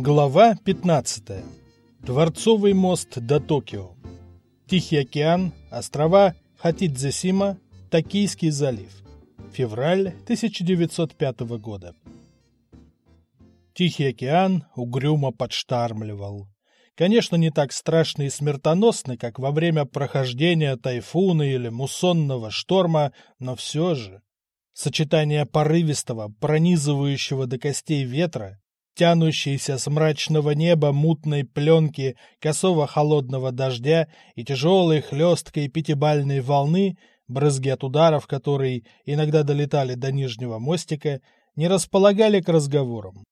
Глава 15. Дворцовый мост до Токио. Тихий океан, острова Хатидзесима, Токийский залив. Февраль 1905 года. Тихий океан угрюмо подштармливал. Конечно, не так страшно и смертоносно, как во время прохождения тайфуна или муссонного шторма, но все же. Сочетание порывистого, пронизывающего до костей ветра тянущейся с мрачного неба мутной пленки косого холодного дождя и тяжелой хлесткой пятибальной волны, брызги от ударов которой иногда долетали до нижнего мостика, не располагали к разговорам.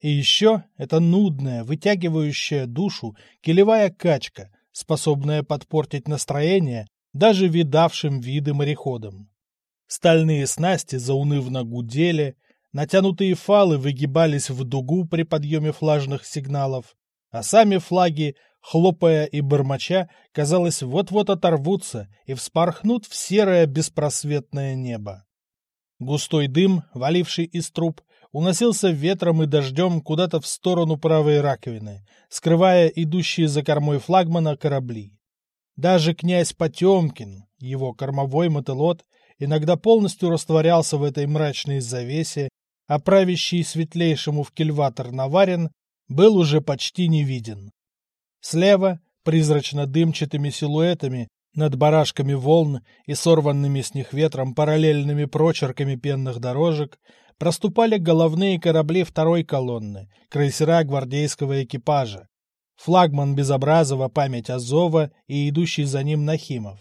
И еще эта нудная, вытягивающая душу килевая качка, способная подпортить настроение даже видавшим виды мореходам. Стальные снасти заунывно гудели, Натянутые фалы выгибались в дугу при подъеме флажных сигналов, а сами флаги, хлопая и бормоча, казалось, вот-вот оторвутся и вспорхнут в серое беспросветное небо. Густой дым, валивший из труб, уносился ветром и дождем куда-то в сторону правой раковины, скрывая идущие за кормой флагмана корабли. Даже князь Потемкин, его кормовой мотылот, иногда полностью растворялся в этой мрачной завесе а правящий светлейшему в кильватор Наварин был уже почти не виден. Слева, призрачно-дымчатыми силуэтами, над барашками волн и сорванными с них ветром параллельными прочерками пенных дорожек, проступали головные корабли второй колонны, крейсера гвардейского экипажа, флагман Безобразова память Азова и идущий за ним Нахимов.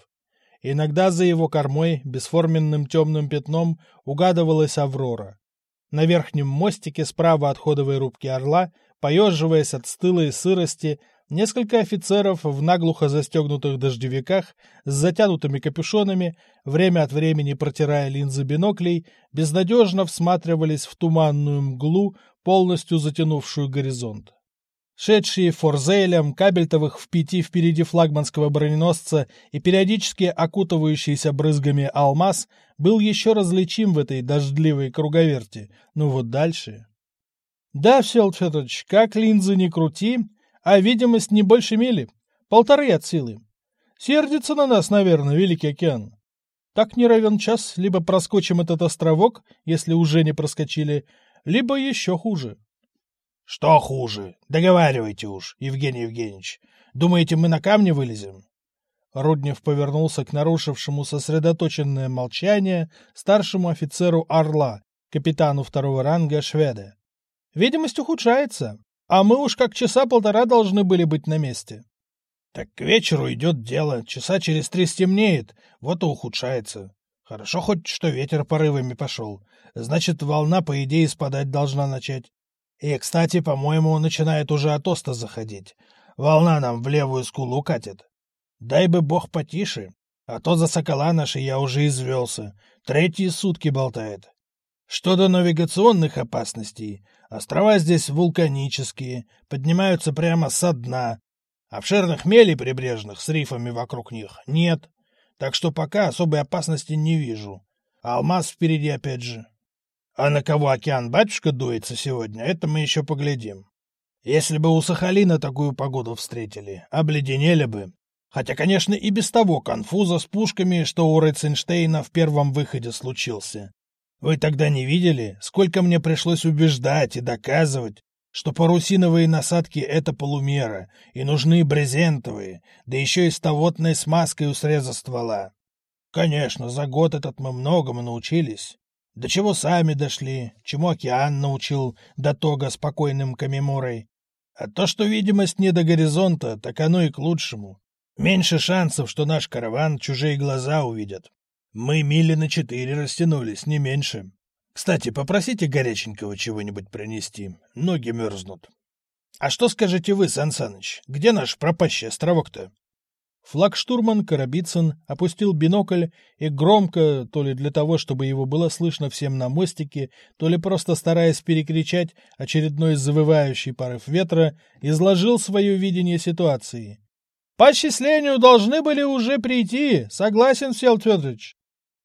Иногда за его кормой бесформенным темным пятном угадывалась Аврора. На верхнем мостике справа от ходовой рубки «Орла», поеживаясь от стылой сырости, несколько офицеров в наглухо застегнутых дождевиках с затянутыми капюшонами, время от времени протирая линзы биноклей, безнадежно всматривались в туманную мглу, полностью затянувшую горизонт. Шедшие форзейлем, кабельтовых в пяти впереди флагманского броненосца и периодически окутывающийся брызгами алмаз был еще различим в этой дождливой круговерти. Ну вот дальше... Да, Всеволод Федорович, как линзы не крути, а видимость не больше мили. Полторы от силы. Сердится на нас, наверное, Великий океан. Так не равен час, либо проскочим этот островок, если уже не проскочили, либо еще хуже. Что хуже? Договаривайте уж, Евгений Евгеньевич. Думаете, мы на камне вылезем? Руднев повернулся к нарушившему сосредоточенное молчание старшему офицеру «Орла», капитану второго ранга Шведа. «Видимость ухудшается, а мы уж как часа полтора должны были быть на месте». «Так к вечеру идет дело, часа через три стемнеет, вот и ухудшается. Хорошо хоть, что ветер порывами пошел, значит, волна, по идее, спадать должна начать. И, кстати, по-моему, начинает уже от оста заходить. Волна нам в левую скулу катит. Дай бы бог потише, а то за сокола наши я уже извелся. Третьи сутки болтает. Что до навигационных опасностей, острова здесь вулканические, поднимаются прямо со дна. Обширных мелей прибрежных с рифами вокруг них нет, так что пока особой опасности не вижу. Алмаз впереди опять же. А на кого океан-батюшка дуется сегодня, это мы еще поглядим. Если бы у Сахалина такую погоду встретили, обледенели бы. Хотя, конечно, и без того конфуза с пушками, что у Рейценштейна в первом выходе случился. Вы тогда не видели, сколько мне пришлось убеждать и доказывать, что парусиновые насадки — это полумера, и нужны брезентовые, да еще и с тавотной смазкой у среза ствола. Конечно, за год этот мы многому научились. До чего сами дошли, чему океан научил до тога спокойным камеморой. А то, что видимость не до горизонта, так оно и к лучшему. Меньше шансов, что наш караван чужие глаза увидят. Мы мили на четыре растянулись, не меньше. Кстати, попросите горяченького чего-нибудь принести. Ноги мерзнут. А что скажете вы, Сан Саныч, где наш пропащий островок-то? Флагштурман Карабицын опустил бинокль и громко, то ли для того, чтобы его было слышно всем на мостике, то ли просто стараясь перекричать очередной завывающий порыв ветра, изложил свое видение ситуации. «По счислению должны были уже прийти, согласен, Сел Федорович.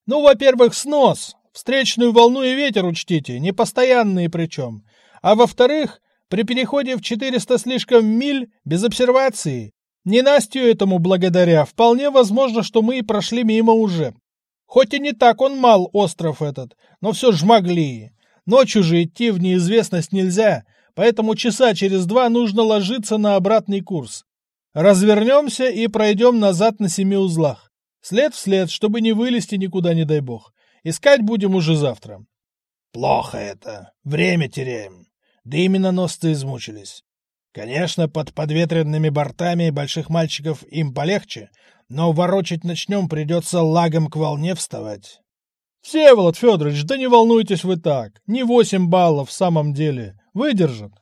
Ну, во-первых, снос, встречную волну и ветер учтите, непостоянные причем. А во-вторых, При переходе в 400 слишком миль без обсервации. Не Настю этому благодаря, вполне возможно, что мы и прошли мимо уже. Хоть и не так он мал, остров этот, но все ж могли. Ночью же идти в неизвестность нельзя, поэтому часа через два нужно ложиться на обратный курс. Развернемся и пройдем назад на семи узлах. След в след, чтобы не вылезти никуда, не дай бог. Искать будем уже завтра. Плохо это. Время теряем. Да и миноносцы измучились. Конечно, под подветренными бортами больших мальчиков им полегче, но ворочать начнем, придется лагом к волне вставать. Всеволод Федорович, да не волнуйтесь вы так. Не восемь баллов в самом деле. Выдержат.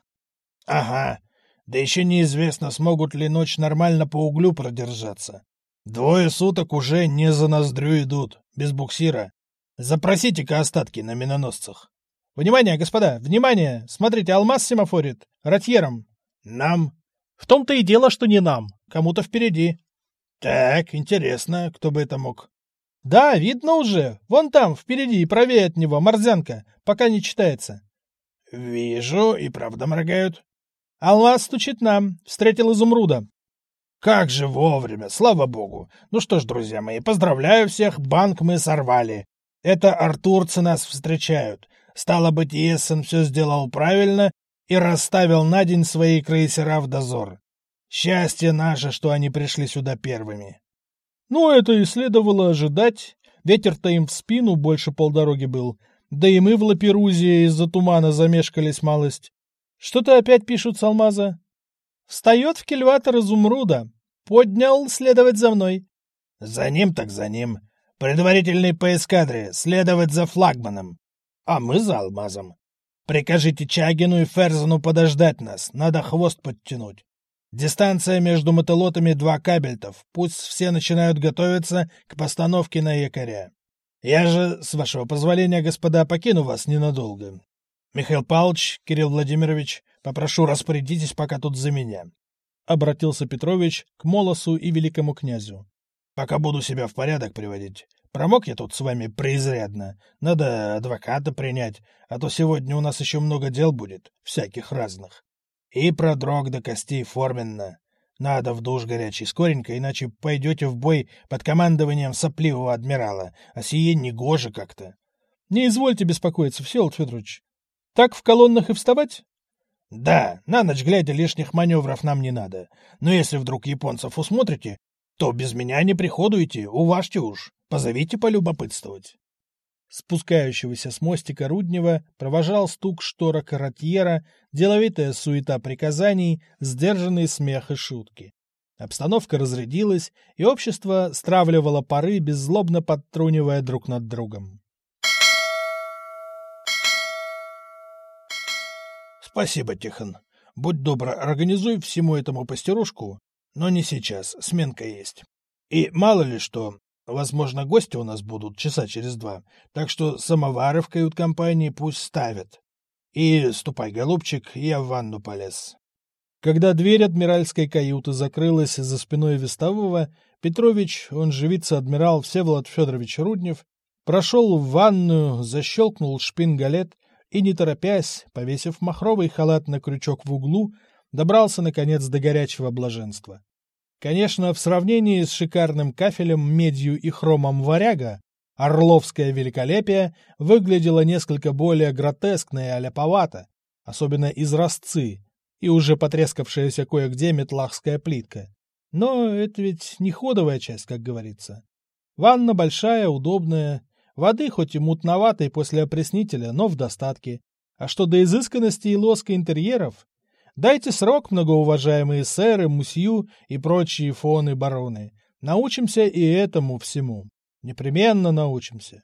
Ага. Да еще неизвестно, смогут ли ночь нормально по углю продержаться. Двое суток уже не за ноздрю идут, без буксира. Запросите-ка остатки на миноносцах. Внимание, господа, внимание! Смотрите, алмаз семафорит. Ротьером. Нам? В том-то и дело, что не нам. Кому-то впереди. Так, интересно, кто бы это мог? Да, видно уже. Вон там, впереди и правее от него, морзянка, пока не читается. Вижу, и правда моргают. Алмаз стучит нам. Встретил изумруда. Как же вовремя, слава богу. Ну что ж, друзья мои, поздравляю всех, банк мы сорвали. Это артурцы нас встречают. Стало быть, Ессен все сделал правильно и расставил на день свои крейсера в дозор. Счастье наше, что они пришли сюда первыми. Ну, это и следовало ожидать. Ветер-то им в спину больше полдороги был. Да и мы в Лаперузии из-за тумана замешкались малость. Что-то опять пишут с алмаза. Встает в кильватор изумруда. Поднял следовать за мной. За ним так за ним. Предварительный по эскадре, следовать за флагманом. А мы за алмазом. Прикажите Чагину и Ферзену подождать нас, надо хвост подтянуть. Дистанция между мотолотами два кабельтов, пусть все начинают готовиться к постановке на якоря. Я же, с вашего позволения, господа, покину вас ненадолго. Михаил Павлович, Кирилл Владимирович, попрошу распорядитесь пока тут за меня. Обратился Петрович к Молосу и великому князю. Пока буду себя в порядок приводить. Промок я тут с вами преизрядно. Надо адвоката принять, а то сегодня у нас еще много дел будет, всяких разных. И продрог до костей форменно. Надо в душ горячий скоренько, иначе пойдете в бой под командованием сопливого адмирала, а сие негоже как-то. Не извольте беспокоиться, Всеволод Федорович. Так в колоннах и вставать? Да, на ночь глядя лишних маневров нам не надо. Но если вдруг японцев усмотрите, то без меня не приходуйте, уважьте уж, позовите полюбопытствовать. Спускающегося с мостика Руднева провожал стук штора каратьера, деловитая суета приказаний, сдержанный смех и шутки. Обстановка разрядилась, и общество стравливало пары, беззлобно подтрунивая друг над другом. «Спасибо, Тихон. Будь добр, организуй всему этому пастерушку, но не сейчас, сменка есть. И мало ли что, Возможно, гости у нас будут часа через два, так что самовары в кают-компании пусть ставят. И ступай, голубчик, я в ванну полез. Когда дверь адмиральской каюты закрылась за спиной вестового, Петрович, он же вице-адмирал Всеволод Федорович Руднев, прошел в ванную, защелкнул шпингалет и, не торопясь, повесив махровый халат на крючок в углу, добрался, наконец, до горячего блаженства. Конечно, в сравнении с шикарным кафелем, медью и хромом варяга, орловское великолепие выглядело несколько более гротескно и аляповато, особенно изразцы и уже потрескавшаяся кое-где метлахская плитка. Но это ведь не ходовая часть, как говорится. Ванна большая, удобная, воды хоть и мутноватой после опреснителя, но в достатке. А что до изысканности и лоска интерьеров, Дайте срок, многоуважаемые сэры, мусью и прочие фоны-бароны. Научимся и этому всему. Непременно научимся.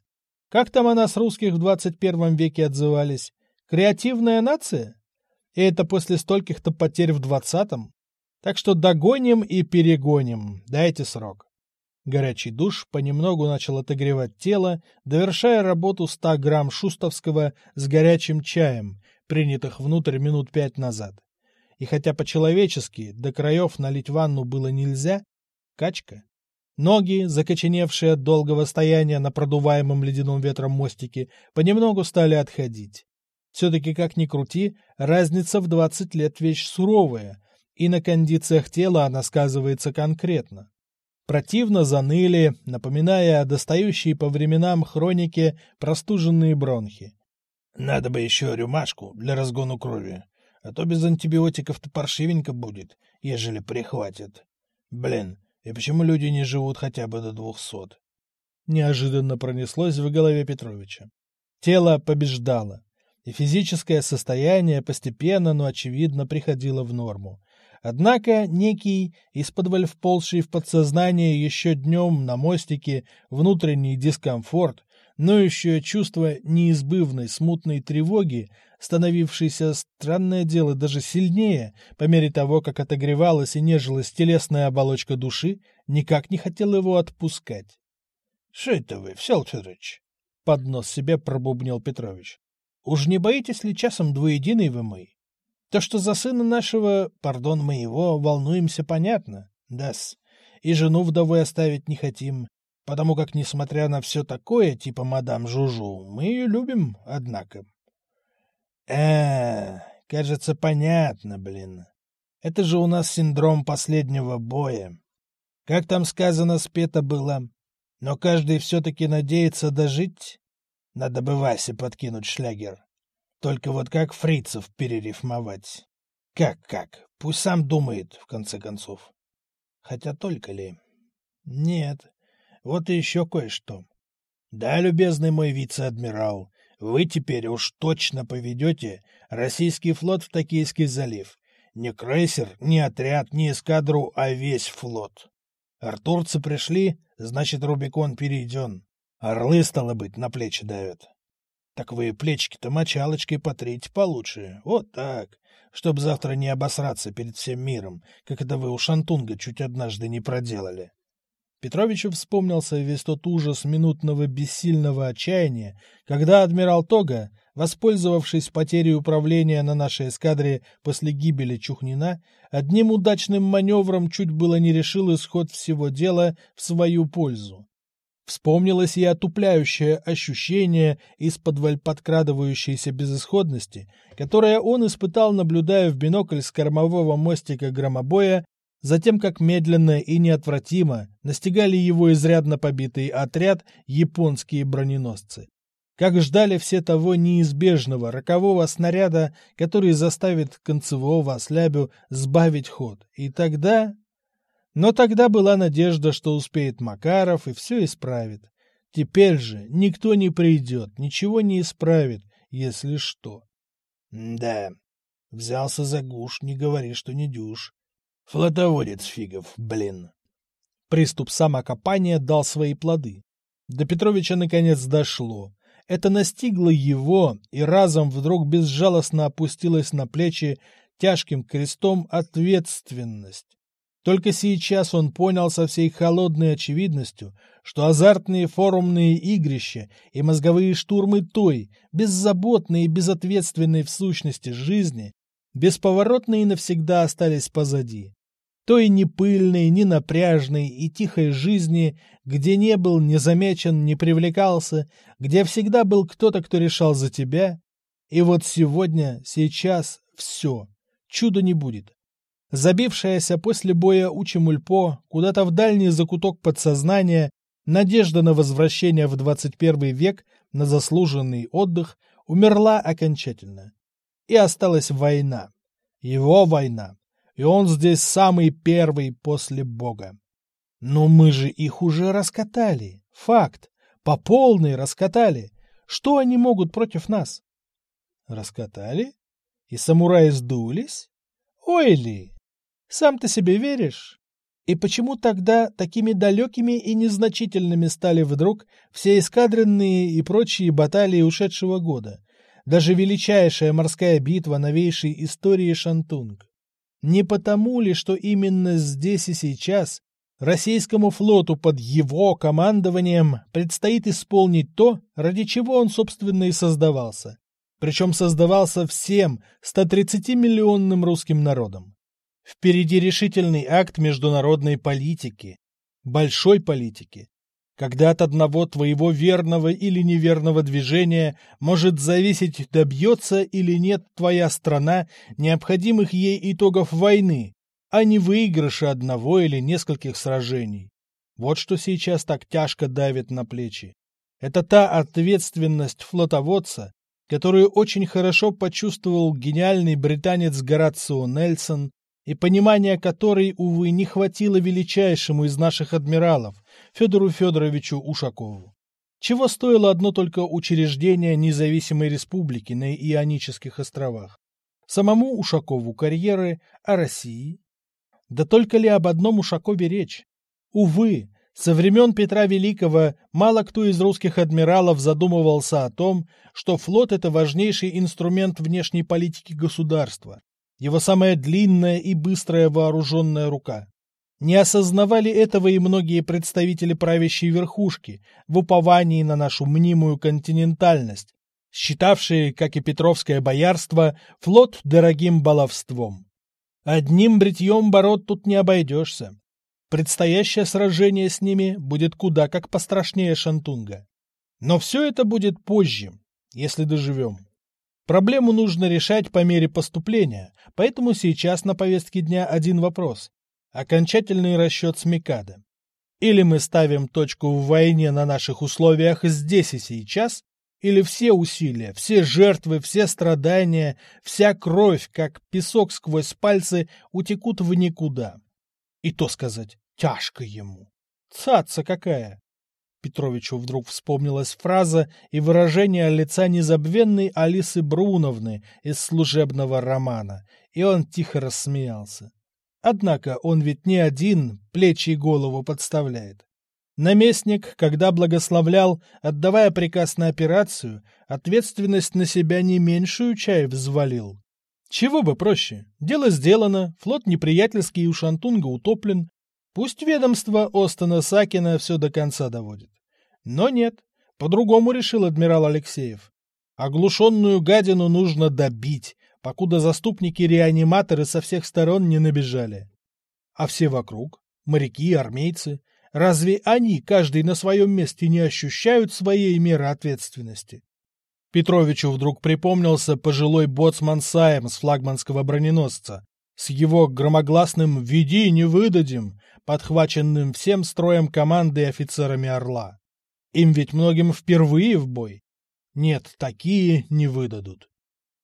Как там о нас русских в 21 веке отзывались? Креативная нация? И это после стольких-то потерь в 20-м? Так что догоним и перегоним. Дайте срок. Горячий душ понемногу начал отогревать тело, довершая работу 100 грамм шустовского с горячим чаем, принятых внутрь минут пять назад. И хотя по-человечески до краев налить ванну было нельзя, качка. Ноги, закоченевшие от долгого стояния на продуваемом ледяным ветром мостике, понемногу стали отходить. Все-таки, как ни крути, разница в 20 лет вещь суровая, и на кондициях тела она сказывается конкретно. Противно заныли, напоминая о достающей по временам хронике простуженные бронхи. Надо бы еще рюмашку для разгону крови, а то без антибиотиков-то паршивенько будет, ежели прихватит. Блин, и почему люди не живут хотя бы до двухсот? Неожиданно пронеслось в голове Петровича. Тело побеждало, и физическое состояние постепенно, но очевидно приходило в норму. Однако некий, из-под вползший в подсознание еще днем на мостике, внутренний дискомфорт, но еще чувство неизбывной смутной тревоги, становившейся, странное дело, даже сильнее, по мере того, как отогревалась и нежилась телесная оболочка души, никак не хотел его отпускать. — Что это вы, Всел Федорович? — под нос себе пробубнил Петрович. — Уж не боитесь ли часом двуединый вы мы? То, что за сына нашего, пардон, моего, волнуемся, понятно, да-с, и жену вдовой оставить не хотим, потому как, несмотря на все такое, типа мадам Жужу, мы ее любим, однако. э кажется, понятно, блин. Это же у нас синдром последнего боя. Как там сказано, спето было. Но каждый все-таки надеется дожить. Надо бы Васе подкинуть шлягер. Только вот как фрицев перерифмовать? Как-как? Пусть сам думает, в конце концов. Хотя только ли? Нет, вот и еще кое-что. Да, любезный мой вице-адмирал, вы теперь уж точно поведете российский флот в Токийский залив. Не крейсер, не отряд, не эскадру, а весь флот. Артурцы пришли, значит, Рубикон перейден. Орлы, стало быть, на плечи давят. Так вы плечики-то мочалочкой потрите получше. Вот так. Чтоб завтра не обосраться перед всем миром, как это вы у Шантунга чуть однажды не проделали. Петровичу вспомнился весь тот ужас минутного бессильного отчаяния, когда адмирал Тога, воспользовавшись потерей управления на нашей эскадре после гибели Чухнина, одним удачным маневром чуть было не решил исход всего дела в свою пользу. Вспомнилось и отупляющее ощущение из-под подкрадывающейся безысходности, которое он испытал, наблюдая в бинокль с кормового мостика громобоя Затем, как медленно и неотвратимо настигали его изрядно побитый отряд японские броненосцы. Как ждали все того неизбежного рокового снаряда, который заставит концевого ослябю сбавить ход. И тогда... Но тогда была надежда, что успеет Макаров и все исправит. Теперь же никто не придет, ничего не исправит, если что. Да, взялся за гуш, не говори, что не дюш. Флотоводец фигов, блин. Приступ самокопания дал свои плоды. До Петровича наконец дошло. Это настигло его, и разом вдруг безжалостно опустилась на плечи тяжким крестом ответственность. Только сейчас он понял со всей холодной очевидностью, что азартные форумные игрища и мозговые штурмы той, беззаботной и безответственной в сущности жизни, бесповоротно и навсегда остались позади той не пыльной, не напряжной и тихой жизни, где не был не замечен, не привлекался, где всегда был кто-то, кто решал за тебя. И вот сегодня, сейчас все, чуда не будет. Забившаяся после боя Учимульпо куда-то в дальний закуток подсознания, надежда на возвращение в 21 век, на заслуженный отдых, умерла окончательно. И осталась война. Его война и он здесь самый первый после Бога. Но мы же их уже раскатали. Факт. По полной раскатали. Что они могут против нас? Раскатали? И самураи сдулись? Ой ли! Сам ты себе веришь? И почему тогда такими далекими и незначительными стали вдруг все эскадренные и прочие баталии ушедшего года? Даже величайшая морская битва новейшей истории Шантунг. Не потому ли, что именно здесь и сейчас российскому флоту под его командованием предстоит исполнить то, ради чего он, собственно, и создавался. Причем создавался всем 130-миллионным русским народом. Впереди решительный акт международной политики, большой политики, когда от одного твоего верного или неверного движения может зависеть, добьется или нет твоя страна необходимых ей итогов войны, а не выигрыша одного или нескольких сражений. Вот что сейчас так тяжко давит на плечи. Это та ответственность флотоводца, которую очень хорошо почувствовал гениальный британец Горацио Нельсон, и понимания которой, увы, не хватило величайшему из наших адмиралов, Федору Федоровичу Ушакову. Чего стоило одно только учреждение независимой республики на Ионических островах? Самому Ушакову карьеры, о России? Да только ли об одном Ушакове речь? Увы, со времен Петра Великого мало кто из русских адмиралов задумывался о том, что флот – это важнейший инструмент внешней политики государства, его самая длинная и быстрая вооруженная рука. Не осознавали этого и многие представители правящей верхушки в уповании на нашу мнимую континентальность, считавшие, как и Петровское боярство, флот дорогим баловством. Одним бритьем бород тут не обойдешься. Предстоящее сражение с ними будет куда как пострашнее Шантунга. Но все это будет позже, если доживем. Проблему нужно решать по мере поступления, поэтому сейчас на повестке дня один вопрос. Окончательный расчет с Микадо. Или мы ставим точку в войне на наших условиях здесь и сейчас, или все усилия, все жертвы, все страдания, вся кровь, как песок сквозь пальцы, утекут в никуда. И то сказать, тяжко ему. Цаца какая! Петровичу вдруг вспомнилась фраза и выражение лица незабвенной Алисы Бруновны из служебного романа, и он тихо рассмеялся. Однако он ведь не один плечи и голову подставляет. Наместник, когда благословлял, отдавая приказ на операцию, ответственность на себя не меньшую чай взвалил. Чего бы проще. Дело сделано, флот неприятельский у Шантунга утоплен. Пусть ведомство Остана Сакина все до конца доводит. Но нет, по-другому решил адмирал Алексеев. Оглушенную гадину нужно добить, покуда заступники-реаниматоры со всех сторон не набежали. А все вокруг, моряки, армейцы, разве они, каждый на своем месте, не ощущают своей меры ответственности? Петровичу вдруг припомнился пожилой боцман Сайм с флагманского броненосца, с его громогласным «Веди, не выдадим», подхваченным всем строем команды и офицерами «Орла». Им ведь многим впервые в бой. Нет, такие не выдадут.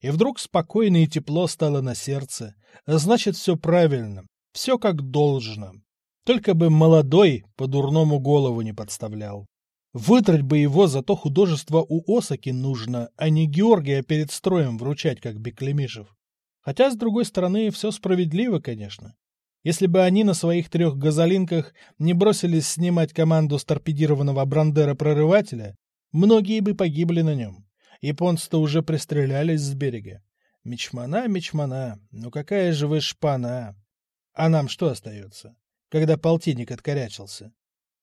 И вдруг спокойно и тепло стало на сердце. Значит, все правильно, все как должно. Только бы молодой по-дурному голову не подставлял. Вытрать бы его за то художество у Осаки нужно, а не Георгия перед строем вручать, как Беклемишев. Хотя, с другой стороны, все справедливо, конечно. Если бы они на своих трех газолинках не бросились снимать команду с Брандера-прорывателя, многие бы погибли на нем. Японцы-то уже пристрелялись с берега. Мечмана, мечмана, ну какая же вы шпана! А нам что остается, когда полтинник откорячился?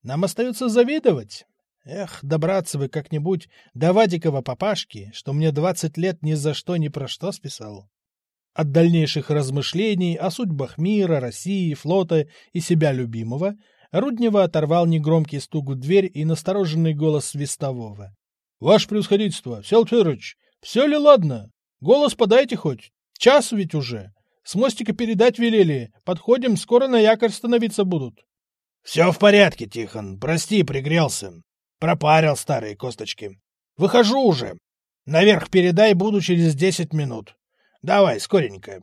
Нам остается завидовать. Эх, добраться бы как-нибудь до Вадикова папашки, что мне двадцать лет ни за что ни про что списал. От дальнейших размышлений о судьбах мира, России, флота и себя любимого Руднева оторвал негромкий стук в дверь и настороженный голос свистового. Ваше превосходительство, Всеволод Федорович, все ли ладно? Голос подайте хоть. Час ведь уже. С мостика передать велели. Подходим, скоро на якорь становиться будут. Все в порядке, Тихон. Прости, пригрелся. Пропарил старые косточки. Выхожу уже. Наверх передай, буду через десять минут. Давай, скоренько.